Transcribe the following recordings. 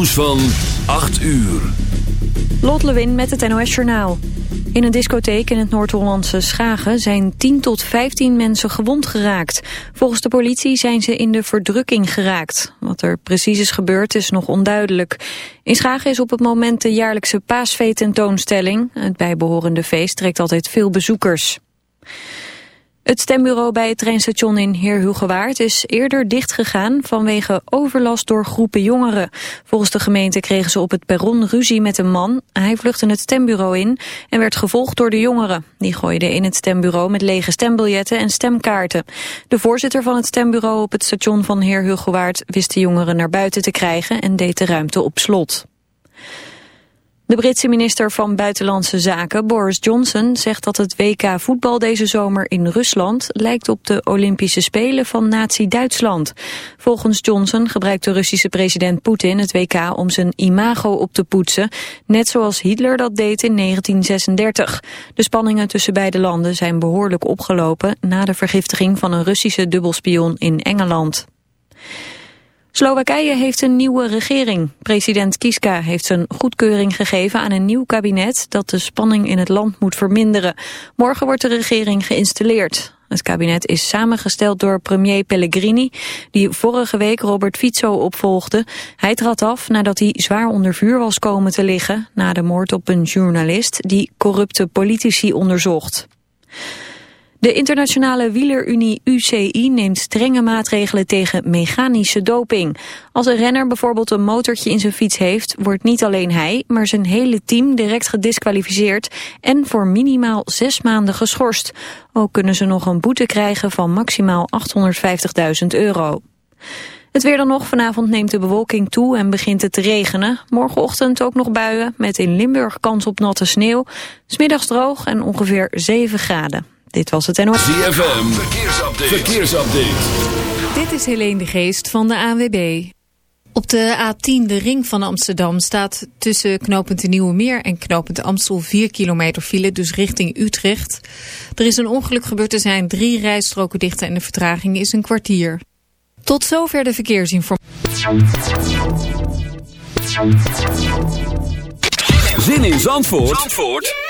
nieuws van 8 uur. Lot Lewin met het NOS Journaal. In een discotheek in het Noord-Hollandse Schagen zijn 10 tot 15 mensen gewond geraakt. Volgens de politie zijn ze in de verdrukking geraakt. Wat er precies is gebeurd is nog onduidelijk. In Schagen is op het moment de jaarlijkse paasfeetentoonstelling. Het bijbehorende feest trekt altijd veel bezoekers. Het stembureau bij het treinstation in Heerhugowaard is eerder dichtgegaan vanwege overlast door groepen jongeren. Volgens de gemeente kregen ze op het perron ruzie met een man. Hij vluchtte het stembureau in en werd gevolgd door de jongeren. Die gooiden in het stembureau met lege stembiljetten en stemkaarten. De voorzitter van het stembureau op het station van Heerhugowaard wist de jongeren naar buiten te krijgen en deed de ruimte op slot. De Britse minister van Buitenlandse Zaken, Boris Johnson, zegt dat het WK voetbal deze zomer in Rusland lijkt op de Olympische Spelen van nazi-Duitsland. Volgens Johnson gebruikt de Russische president Poetin het WK om zijn imago op te poetsen, net zoals Hitler dat deed in 1936. De spanningen tussen beide landen zijn behoorlijk opgelopen na de vergiftiging van een Russische dubbelspion in Engeland. Slowakije heeft een nieuwe regering. President Kiska heeft zijn goedkeuring gegeven aan een nieuw kabinet dat de spanning in het land moet verminderen. Morgen wordt de regering geïnstalleerd. Het kabinet is samengesteld door premier Pellegrini, die vorige week Robert Fico opvolgde. Hij trad af nadat hij zwaar onder vuur was komen te liggen na de moord op een journalist die corrupte politici onderzocht. De internationale wielerunie UCI neemt strenge maatregelen tegen mechanische doping. Als een renner bijvoorbeeld een motortje in zijn fiets heeft, wordt niet alleen hij, maar zijn hele team direct gedisqualificeerd en voor minimaal zes maanden geschorst. Ook kunnen ze nog een boete krijgen van maximaal 850.000 euro. Het weer dan nog. Vanavond neemt de bewolking toe en begint het te regenen. Morgenochtend ook nog buien, met in Limburg kans op natte sneeuw. Smiddags droog en ongeveer 7 graden. Dit was het NOS. ZFM, verkeersupdate. verkeersupdate. Dit is Helene de Geest van de ANWB. Op de A10, de ring van Amsterdam, staat tussen knooppunt de Nieuwe Meer en knooppunt Amstel 4 kilometer file, dus richting Utrecht. Er is een ongeluk gebeurd, er zijn drie rijstroken dicht en de vertraging is een kwartier. Tot zover de verkeersinformatie. Zin in Zandvoort, Zandvoort?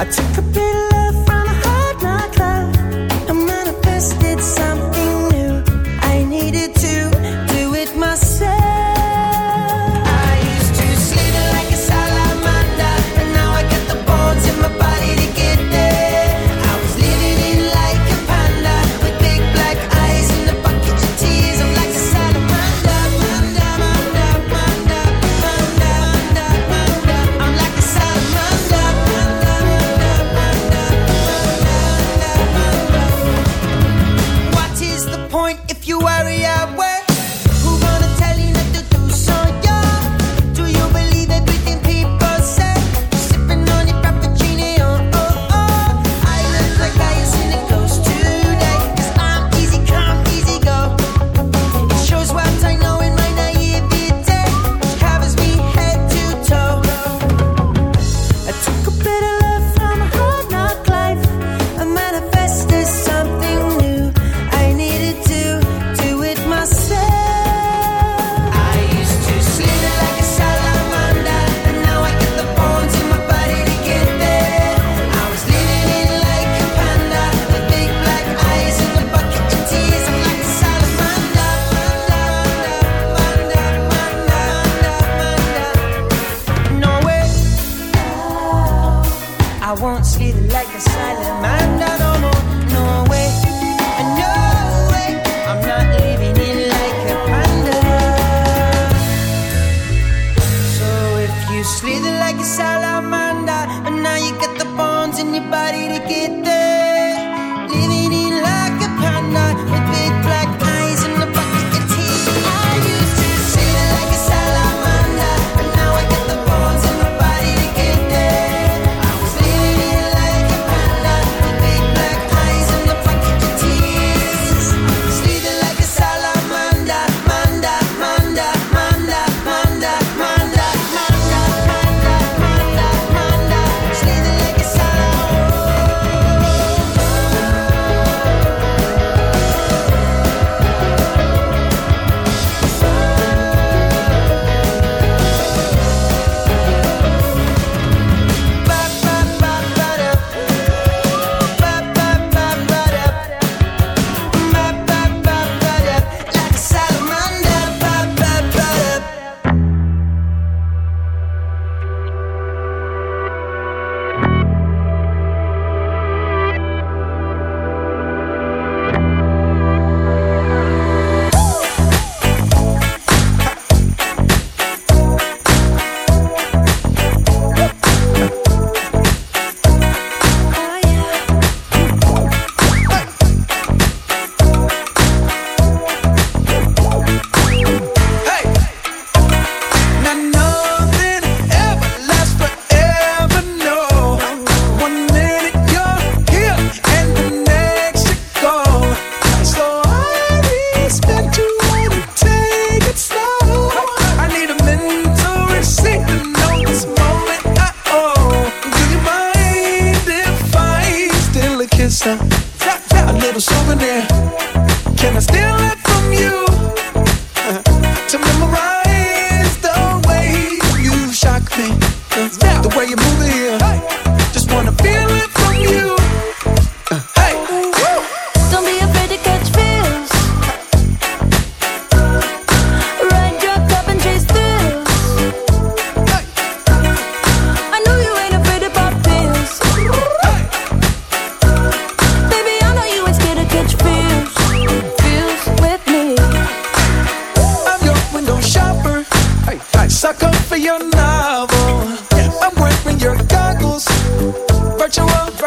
I took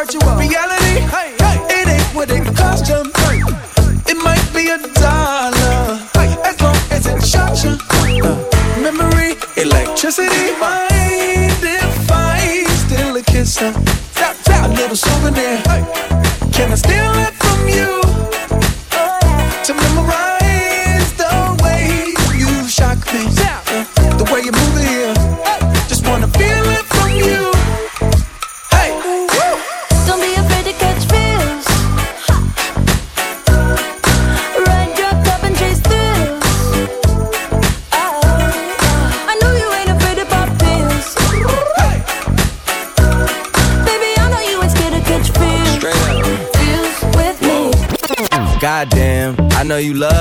virtual reality. Hey, hey. It ain't what it cost you. It might be a dollar, as long as it shot you. Memory, electricity. you love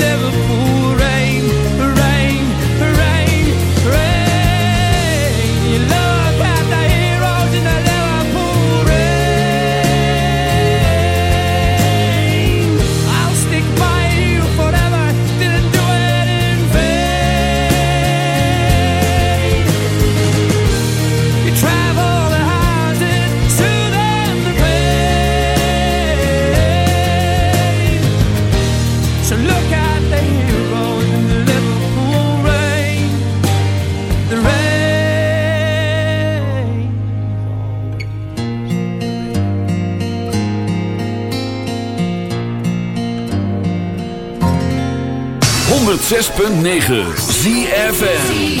106.9 ZFM.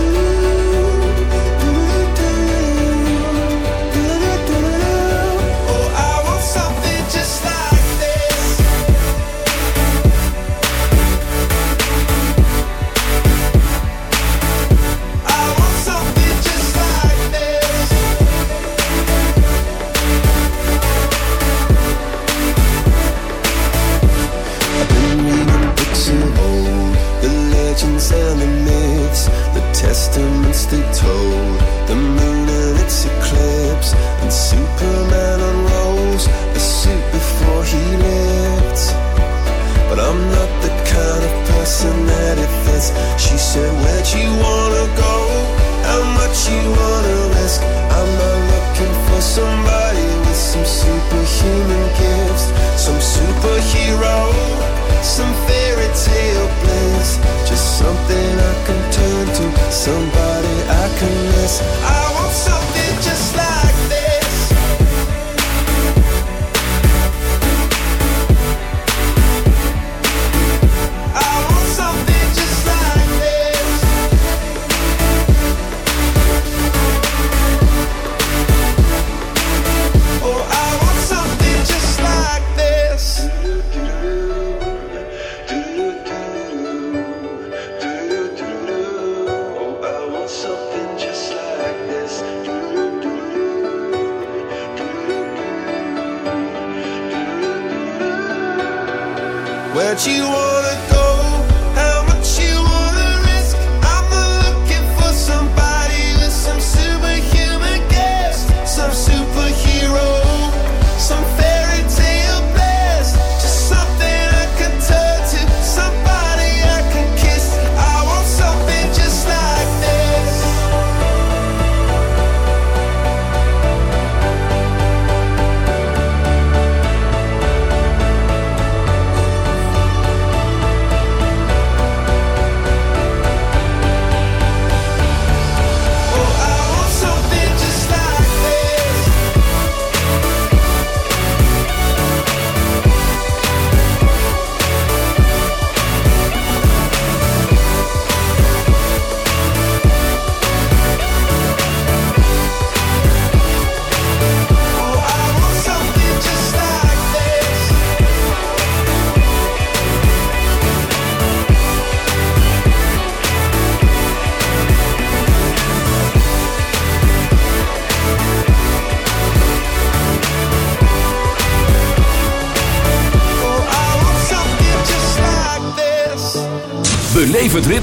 testaments they told, the moon and its eclipse, and super.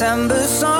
December song.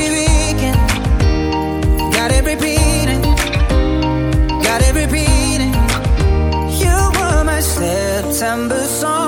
December song.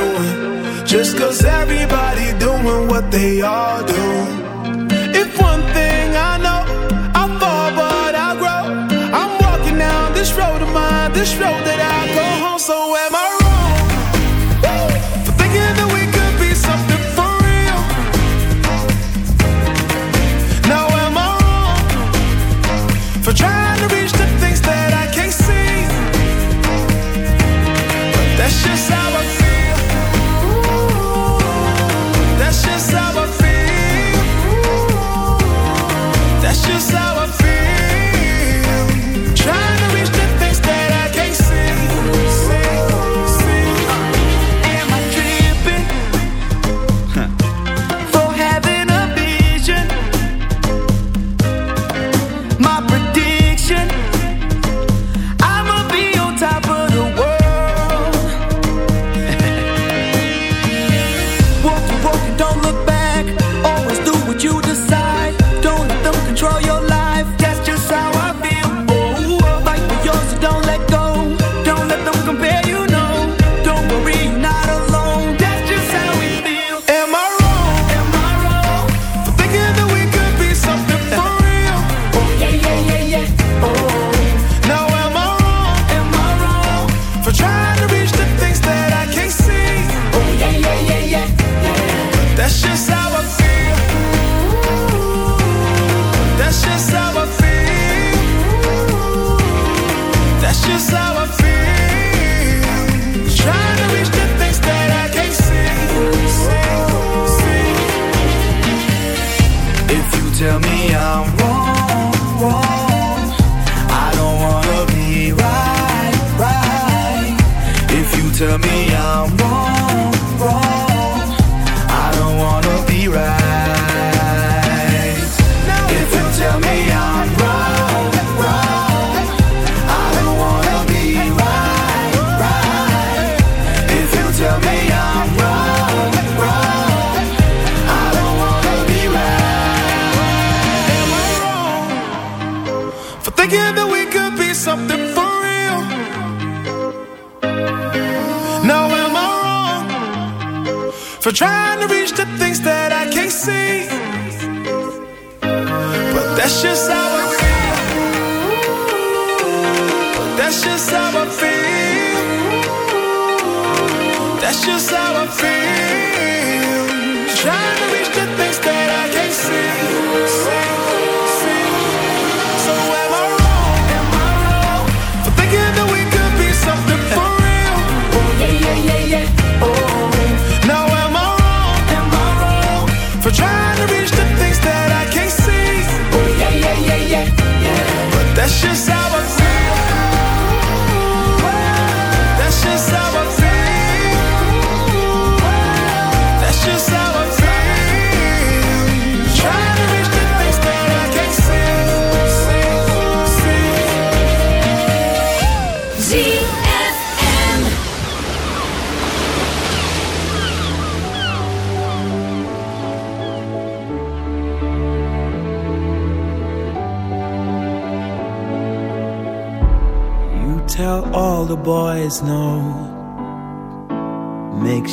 doing. Just cause everybody doing what they all do. If one thing I know, I fall but I grow. I'm walking down this road of mine, this road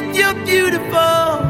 keep you beautiful.